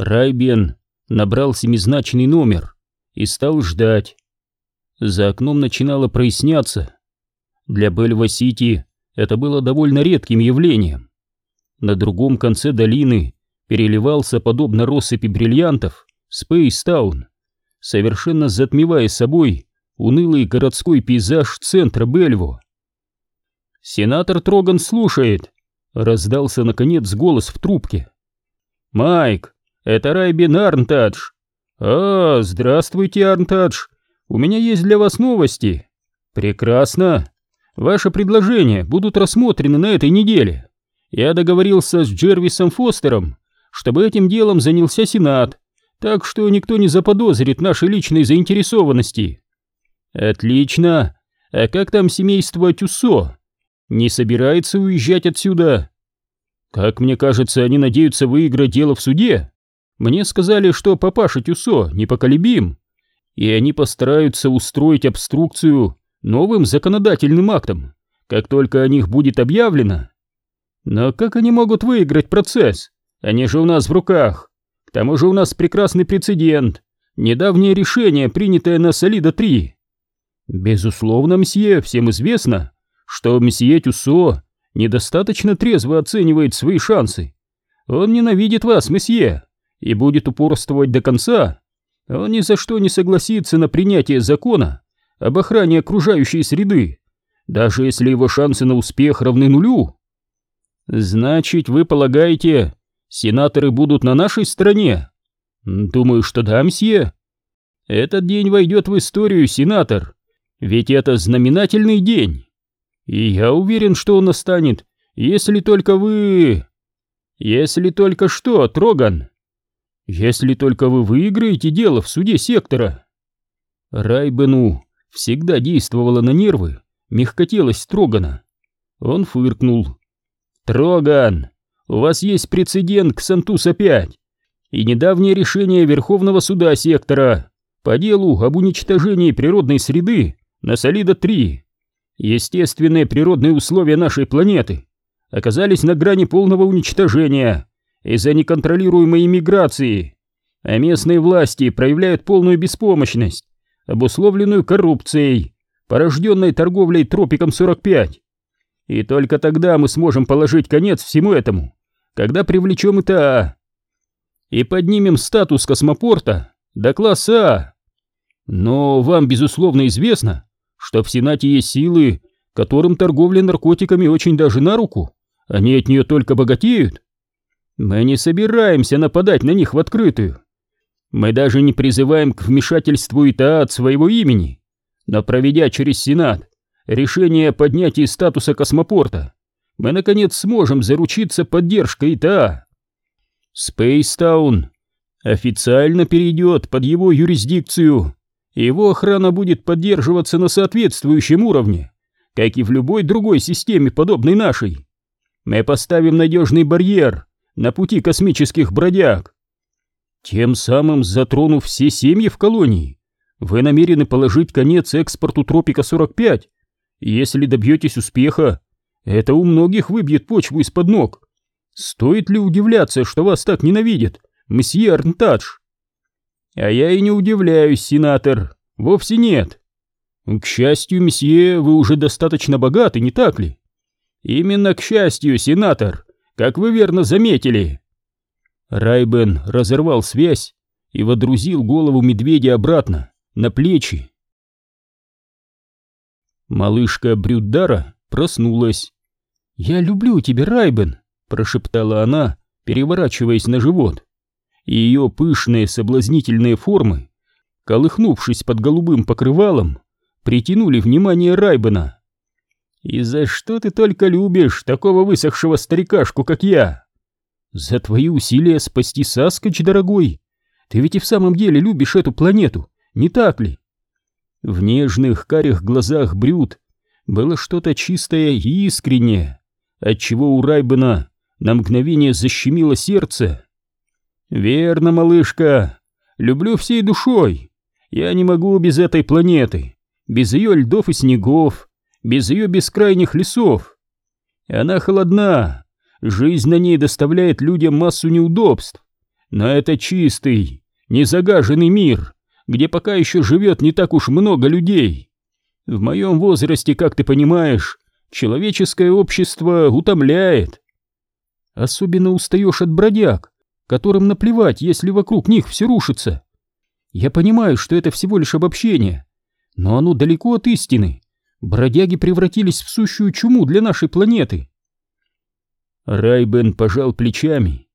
Райбен набрал семизначный номер и стал ждать. За окном начинало проясняться. Для Бельва-Сити это было довольно редким явлением. На другом конце долины переливался, подобно россыпи бриллиантов, Спейстаун, совершенно затмевая собой унылый городской пейзаж центра Бельво. «Сенатор Троган слушает», — раздался, наконец, голос в трубке. «Майк, это Райбин Арнтадж». «А, здравствуйте, Арнтадж. У меня есть для вас новости». «Прекрасно. Ваши предложения будут рассмотрены на этой неделе. Я договорился с Джервисом Фостером, чтобы этим делом занялся Сенат, так что никто не заподозрит нашей личной заинтересованности». «Отлично. А как там семейство Тюссо? Не собирается уезжать отсюда?» «Как мне кажется, они надеются выиграть дело в суде. Мне сказали, что папаша Тюсо непоколебим, и они постараются устроить обструкцию новым законодательным актом, как только о них будет объявлено. Но как они могут выиграть процесс? Они же у нас в руках. К тому же у нас прекрасный прецедент. Недавнее решение, принятое на Солида-3. Безусловно, мсье, всем известно, что мсье Тюсо недостаточно трезво оценивает свои шансы. Он ненавидит вас, месье, и будет упорствовать до конца. Он ни за что не согласится на принятие закона об охране окружающей среды, даже если его шансы на успех равны нулю. Значит, вы полагаете, сенаторы будут на нашей стороне? Думаю, что да, мсье. Этот день войдет в историю, сенатор, ведь это знаменательный день. И я уверен, что он настанет, если только вы... Если только что, Троган. Если только вы выиграете дело в суде сектора. Райбену всегда действовала на нервы мягкотелость Трогана. Он фыркнул. «Троган, у вас есть прецедент к Сантус-5 и недавнее решение Верховного суда сектора по делу об уничтожении природной среды на Солида-3. Естественные природные условия нашей планеты оказались на грани полного уничтожения из-за неконтролируемой иммиграции, а местные власти проявляют полную беспомощность, обусловленную коррупцией, порожденной торговлей Тропиком-45. И только тогда мы сможем положить конец всему этому, когда привлечем ИТА и поднимем статус космопорта до класса А. Но вам, безусловно, известно, что в Сенате есть силы, которым торговля наркотиками очень даже на руку, они от нее только богатеют. Мы не собираемся нападать на них в открытую. Мы даже не призываем к вмешательству ИТА своего имени, но проведя через Сенат решение о поднятии статуса космопорта, мы наконец сможем заручиться поддержкой ИТА. Спейстаун официально перейдет под его юрисдикцию его охрана будет поддерживаться на соответствующем уровне, как и в любой другой системе, подобной нашей. Мы поставим надежный барьер на пути космических бродяг. Тем самым затронув все семьи в колонии, вы намерены положить конец экспорту Тропика-45. Если добьетесь успеха, это у многих выбьет почву из-под ног. Стоит ли удивляться, что вас так ненавидят, месье Арнтадж? А я и не удивляюсь, сенатор, вовсе нет. К счастью, месье, вы уже достаточно богаты, не так ли? Именно к счастью, сенатор, как вы верно заметили. Райбен разорвал связь и водрузил голову медведя обратно, на плечи. Малышка Брюддара проснулась. «Я люблю тебя, Райбен», — прошептала она, переворачиваясь на живот и ее пышные соблазнительные формы, колыхнувшись под голубым покрывалом, притянули внимание Райбена. «И за что ты только любишь такого высохшего старикашку, как я?» «За твои усилия спасти Саскоч, дорогой. Ты ведь и в самом деле любишь эту планету, не так ли?» В нежных карих глазах Брюд было что-то чистое и искреннее, отчего у Райбена на мгновение защемило сердце. «Верно, малышка. Люблю всей душой. Я не могу без этой планеты, без ее льдов и снегов, без ее бескрайних лесов. Она холодна, жизнь на ней доставляет людям массу неудобств, Но это чистый, незагаженный мир, где пока еще живет не так уж много людей. В моем возрасте, как ты понимаешь, человеческое общество утомляет. Особенно устаешь от бродяг, которым наплевать, если вокруг них все рушится. Я понимаю, что это всего лишь обобщение, но оно далеко от истины. Бродяги превратились в сущую чуму для нашей планеты. Райбен пожал плечами.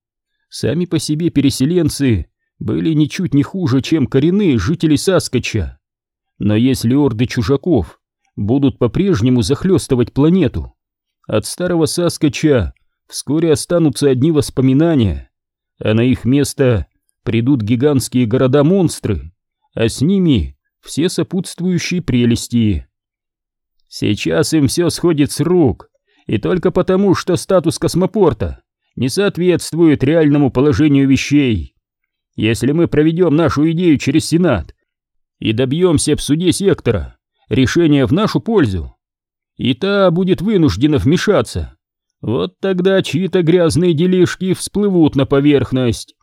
Сами по себе переселенцы были ничуть не хуже, чем коренные жители Саскача. Но если орды чужаков будут по-прежнему захлестывать планету, от старого Саскача вскоре останутся одни воспоминания, а на их место придут гигантские города-монстры, а с ними все сопутствующие прелести. Сейчас им все сходит с рук, и только потому, что статус космопорта не соответствует реальному положению вещей. Если мы проведем нашу идею через Сенат и добьемся в суде сектора решения в нашу пользу, и та будет вынуждена вмешаться, вот тогда чьи-то грязные делишки всплывут на поверхность.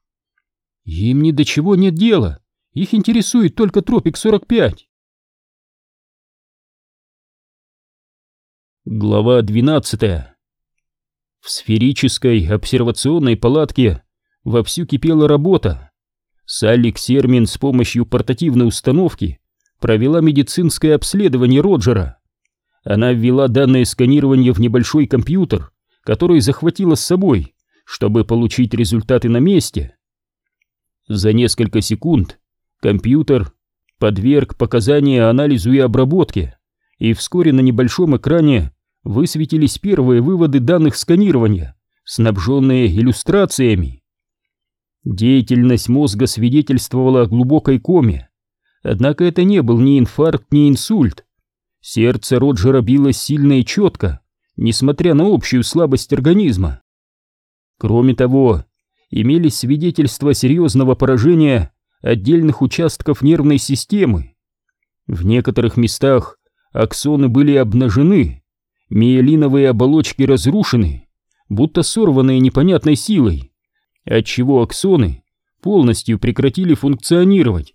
Им ни до чего нет дела, их интересует только Тропик-45. Глава 12 В сферической обсервационной палатке вовсю кипела работа. Салли Ксермин с помощью портативной установки провела медицинское обследование Роджера. Она ввела данное сканирование в небольшой компьютер, который захватила с собой, чтобы получить результаты на месте. За несколько секунд компьютер подверг показания анализу и обработке, и вскоре на небольшом экране высветились первые выводы данных сканирования, снабженные иллюстрациями. Деятельность мозга свидетельствовала о глубокой коме, однако это не был ни инфаркт, ни инсульт. Сердце Роджера билось сильно и четко, несмотря на общую слабость организма. Кроме того, имелись свидетельства серьезного поражения отдельных участков нервной системы. В некоторых местах аксоны были обнажены, миелиновые оболочки разрушены, будто сорванные непонятной силой, отчего аксоны полностью прекратили функционировать.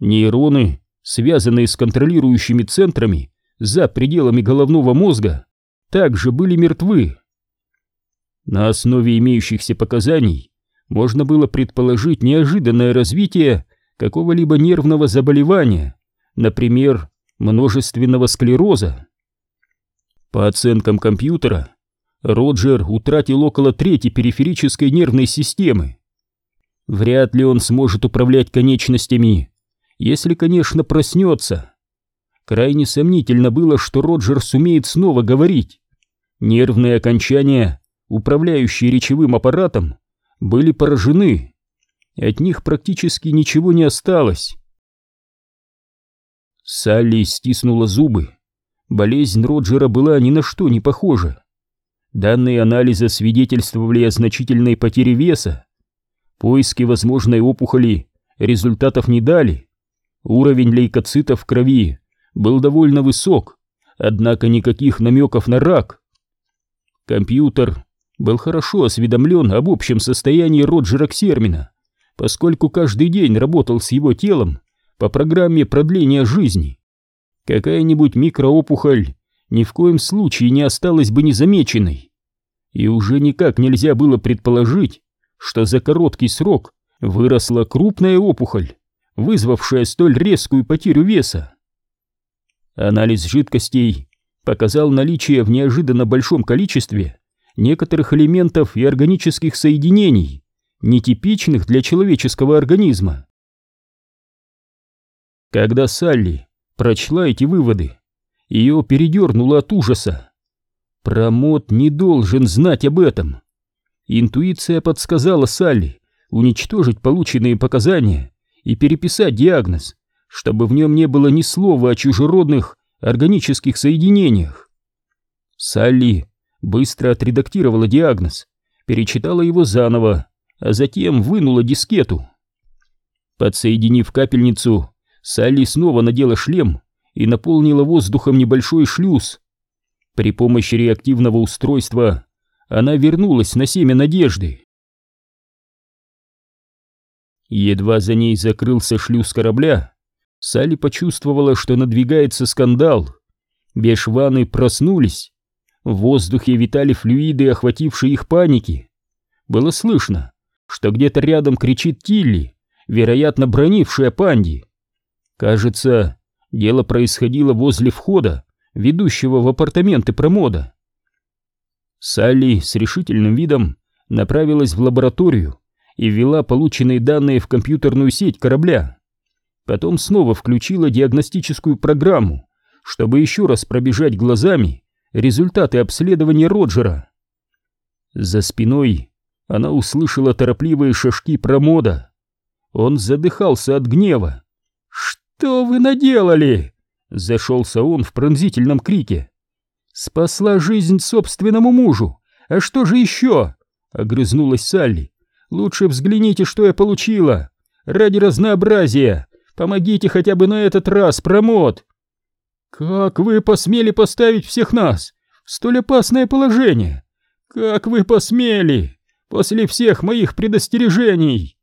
Нейроны, связанные с контролирующими центрами за пределами головного мозга, также были мертвы. На основе имеющихся показаний можно было предположить неожиданное развитие какого-либо нервного заболевания, например, множественного склероза. По оценкам компьютера, Роджер утратил около трети периферической нервной системы. Вряд ли он сможет управлять конечностями, если, конечно, проснется. Крайне сомнительно было, что Роджер сумеет снова говорить. Нервные окончания, управляющие речевым аппаратом, были поражены. От них практически ничего не осталось. Салли стиснула зубы. Болезнь Роджера была ни на что не похожа. Данные анализа свидетельствовали о значительной потере веса. Поиски возможной опухоли результатов не дали. Уровень лейкоцитов в крови был довольно высок, однако никаких намеков на рак. Компьютер был хорошо осведомлен об общем состоянии Роджера Ксермина, поскольку каждый день работал с его телом по программе продления жизни. Какая-нибудь микроопухоль ни в коем случае не осталась бы незамеченной. И уже никак нельзя было предположить, что за короткий срок выросла крупная опухоль, вызвавшая столь резкую потерю веса. Анализ жидкостей показал наличие в неожиданно большом количестве некоторых элементов и органических соединений, нетипичных для человеческого организма. Когда Салли прочла эти выводы, ее передернуло от ужаса. Промот не должен знать об этом. Интуиция подсказала Салли уничтожить полученные показания и переписать диагноз, чтобы в нем не было ни слова о чужеродных органических соединениях. Салли быстро отредактировала диагноз, перечитала его заново, а затем вынула дискету. Подсоединив капельницу, Салли снова надела шлем и наполнила воздухом небольшой шлюз. При помощи реактивного устройства она вернулась на семя надежды. Едва за ней закрылся шлюз корабля, Салли почувствовала, что надвигается скандал. Бешваны проснулись. В воздухе витали флюиды, охватившие их паники. Было слышно, что где-то рядом кричит Тилли, вероятно, бронившая Панди. Кажется, дело происходило возле входа, ведущего в апартаменты промода. Салли с решительным видом направилась в лабораторию и ввела полученные данные в компьютерную сеть корабля. Потом снова включила диагностическую программу, чтобы еще раз пробежать глазами результаты обследования Роджера. За спиной она услышала торопливые шажки промода. Он задыхался от гнева. «Что вы наделали?» Зашелся он в пронзительном крике. «Спасла жизнь собственному мужу! А что же еще?» Огрызнулась Салли. «Лучше взгляните, что я получила! Ради разнообразия! Помогите хотя бы на этот раз, промот!» «Как вы посмели поставить всех нас в столь опасное положение? Как вы посмели? После всех моих предостережений!»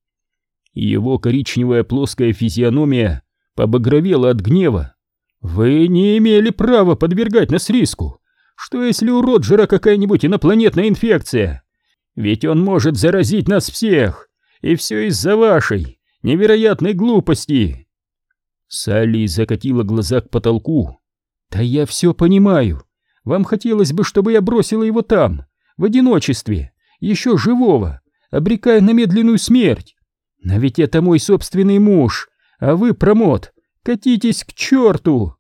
Его коричневая плоская физиономия побагровела от гнева. «Вы не имели права подвергать нас риску. Что если у Роджера какая-нибудь инопланетная инфекция? Ведь он может заразить нас всех, и все из-за вашей невероятной глупости!» Салли закатила глаза к потолку. «Да я все понимаю. Вам хотелось бы, чтобы я бросила его там, в одиночестве, еще живого, обрекая на медленную смерть. Но ведь это мой собственный муж, а вы, промот, катитесь к черту!»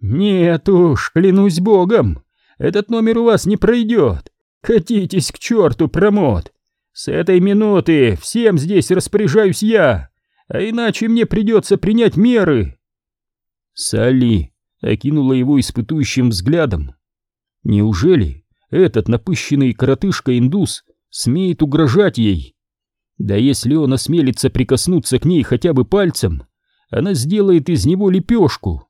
«Нет уж, клянусь богом, этот номер у вас не пройдет. Катитесь к черту, промот. С этой минуты всем здесь распоряжаюсь я, а иначе мне придется принять меры». Салли окинула его испытующим взглядом. Неужели этот напыщенный коротышка-индус смеет угрожать ей? Да если он осмелится прикоснуться к ней хотя бы пальцем, она сделает из него лепешку.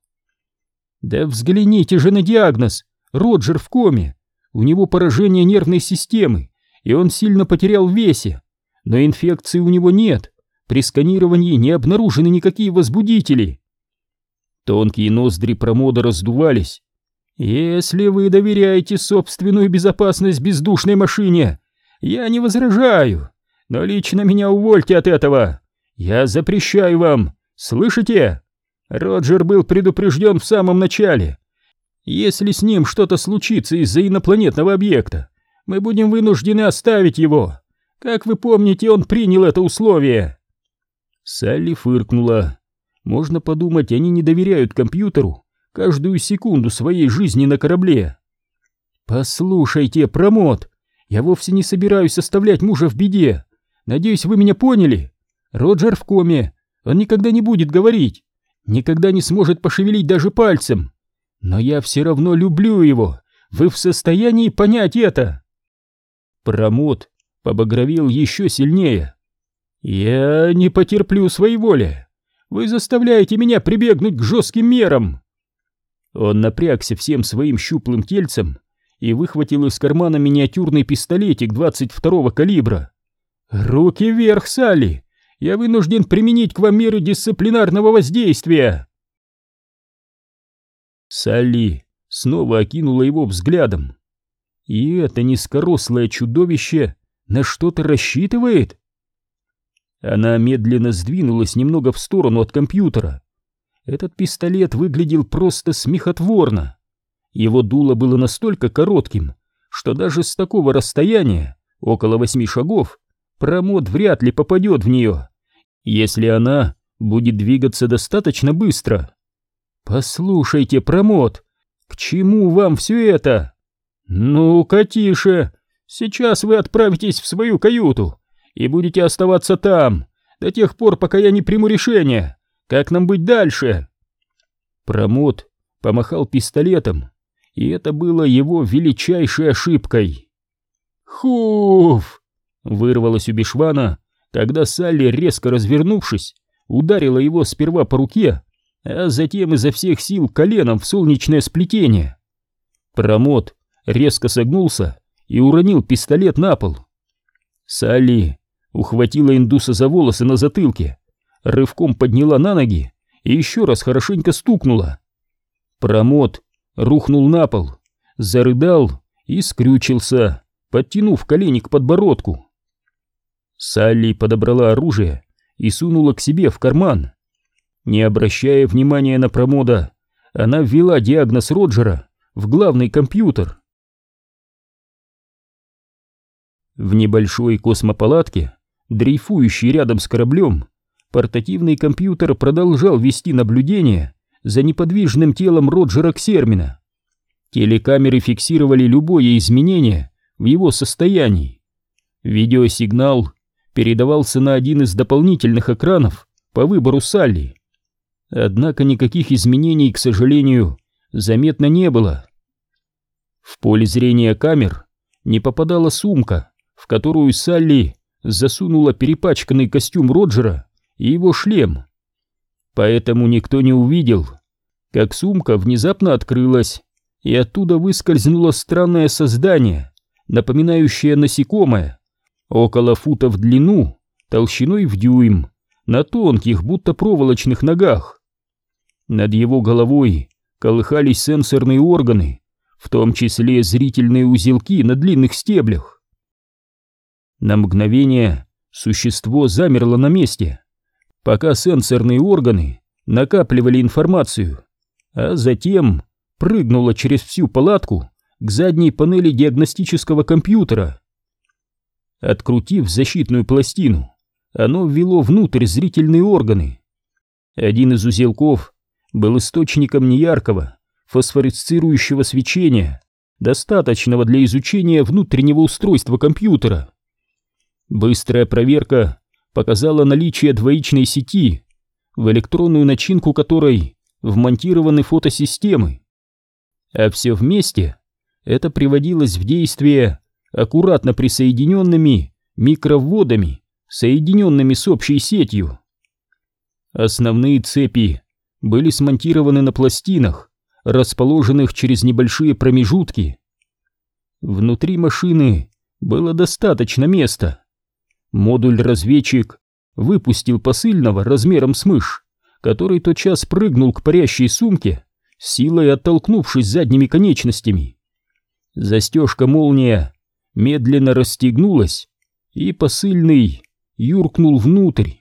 Да взгляните же на диагноз. Роджер в коме. У него поражение нервной системы, и он сильно потерял в весе. Но инфекции у него нет. При сканировании не обнаружены никакие возбудители. Тонкие ноздри промода раздувались. Если вы доверяете собственную безопасность бездушной машине, я не возражаю. Но лично меня увольте от этого. Я запрещаю вам. Слышите? Роджер был предупрежден в самом начале. Если с ним что-то случится из-за инопланетного объекта, мы будем вынуждены оставить его. Как вы помните, он принял это условие. Салли фыркнула. Можно подумать, они не доверяют компьютеру каждую секунду своей жизни на корабле. Послушайте, промот, я вовсе не собираюсь оставлять мужа в беде. Надеюсь, вы меня поняли. Роджер в коме. Он никогда не будет говорить. Никогда не сможет пошевелить даже пальцем. Но я все равно люблю его. Вы в состоянии понять это? Промот побагровел еще сильнее. Я не потерплю своей воли. Вы заставляете меня прибегнуть к жестким мерам. Он напрягся всем своим щуплым тельцем и выхватил из кармана миниатюрный пистолетик 22-го калибра. «Руки вверх, Салли! Я вынужден применить к вам меры дисциплинарного воздействия!» Салли снова окинула его взглядом. «И это низкорослое чудовище на что-то рассчитывает?» Она медленно сдвинулась немного в сторону от компьютера. Этот пистолет выглядел просто смехотворно. Его дуло было настолько коротким, что даже с такого расстояния, около восьми шагов, Промот вряд ли попадет в нее, если она будет двигаться достаточно быстро. Послушайте, Промот, к чему вам все это? Ну-ка тише, сейчас вы отправитесь в свою каюту и будете оставаться там до тех пор, пока я не приму решение, как нам быть дальше. Промот помахал пистолетом, и это было его величайшей ошибкой. Хуф! Вырвалось у Бишвана, когда Салли, резко развернувшись, ударила его сперва по руке, а затем изо всех сил коленом в солнечное сплетение. Промот резко согнулся и уронил пистолет на пол. Салли ухватила индуса за волосы на затылке, рывком подняла на ноги и еще раз хорошенько стукнула. Промот рухнул на пол, зарыдал и скрючился, подтянув колени к подбородку. Салли подобрала оружие и сунула к себе в карман. Не обращая внимания на промода, она ввела диагноз Роджера в главный компьютер. В небольшой космопалатке, дрейфующей рядом с кораблем, портативный компьютер продолжал вести наблюдение за неподвижным телом Роджера Ксермина. Телекамеры фиксировали любое изменение в его состоянии. Видеосигнал передавался на один из дополнительных экранов по выбору Салли. Однако никаких изменений, к сожалению, заметно не было. В поле зрения камер не попадала сумка, в которую Салли засунула перепачканный костюм Роджера и его шлем. Поэтому никто не увидел, как сумка внезапно открылась, и оттуда выскользнуло странное создание, напоминающее насекомое, около фута в длину, толщиной в дюйм, на тонких, будто проволочных ногах. Над его головой колыхались сенсорные органы, в том числе зрительные узелки на длинных стеблях. На мгновение существо замерло на месте, пока сенсорные органы накапливали информацию, а затем прыгнуло через всю палатку к задней панели диагностического компьютера. Открутив защитную пластину, оно ввело внутрь зрительные органы. Один из узелков был источником неяркого, фосфоресцирующего свечения, достаточного для изучения внутреннего устройства компьютера. Быстрая проверка показала наличие двоичной сети, в электронную начинку которой вмонтированы фотосистемы. А все вместе это приводилось в действие аккуратно присоединенными микроводами, соединенными с общей сетью. Основные цепи были смонтированы на пластинах, расположенных через небольшие промежутки. Внутри машины было достаточно места. Модуль-разведчик выпустил посыльного размером с мышь, который тотчас прыгнул к парящей сумке, силой оттолкнувшись задними конечностями. Застежка-молния медленно расстегнулась, и посыльный юркнул внутрь.